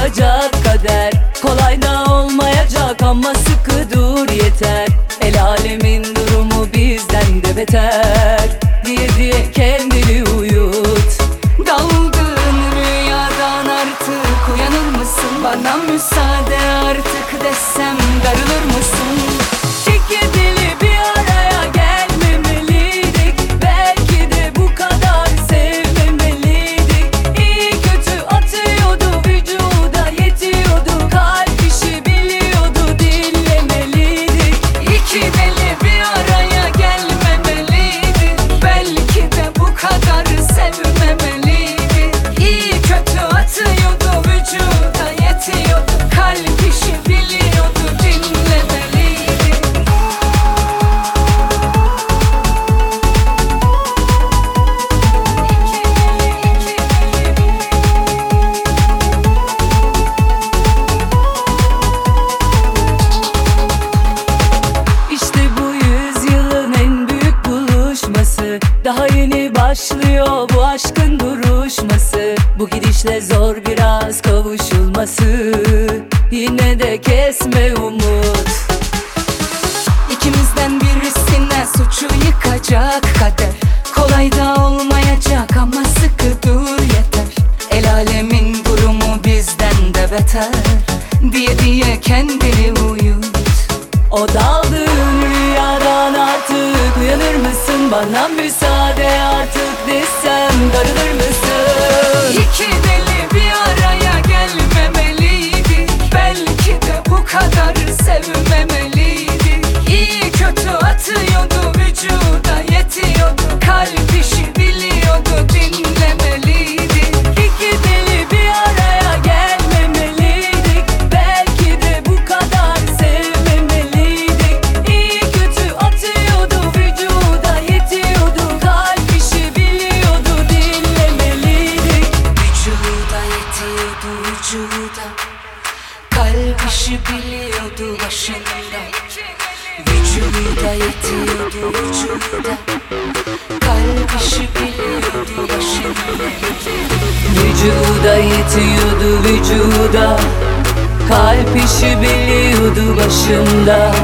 Yıkacak kader. Kolay da olmayacak ama sıkı dur yeter. El alemin durumu bizden de beter. Diye diye kendini uyut. Dalgın rüyadan artık uyanır mısın? Bana müsaade Daha yeni başlıyor bu aşkın duruşması. Bu gidişle zor biraz kavuşulması. Yine de kesme umut. İkimizden birisine suçu yıkacak kader. Kolay da olmayacak ama sıkı dur yeter. El alemin durumu bizden de beter. Diye diye kendini uyut. O daldığın Bana müsaade artık desem darılır mısın? İki deli bir araya gelmemeliydi Belki de bu kadar başında Vücuda yetiyordu vücuda. Kalp işi biliyordu başında. Vücuda yetiyordu vücuda. Kalp işi biliyordu başında